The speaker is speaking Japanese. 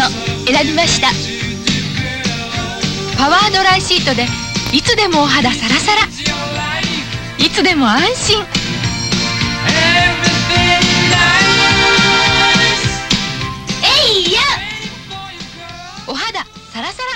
を選びました。パワードライシートでいつでもお肌サラサラ。いつでも安心。お肌サラサラ。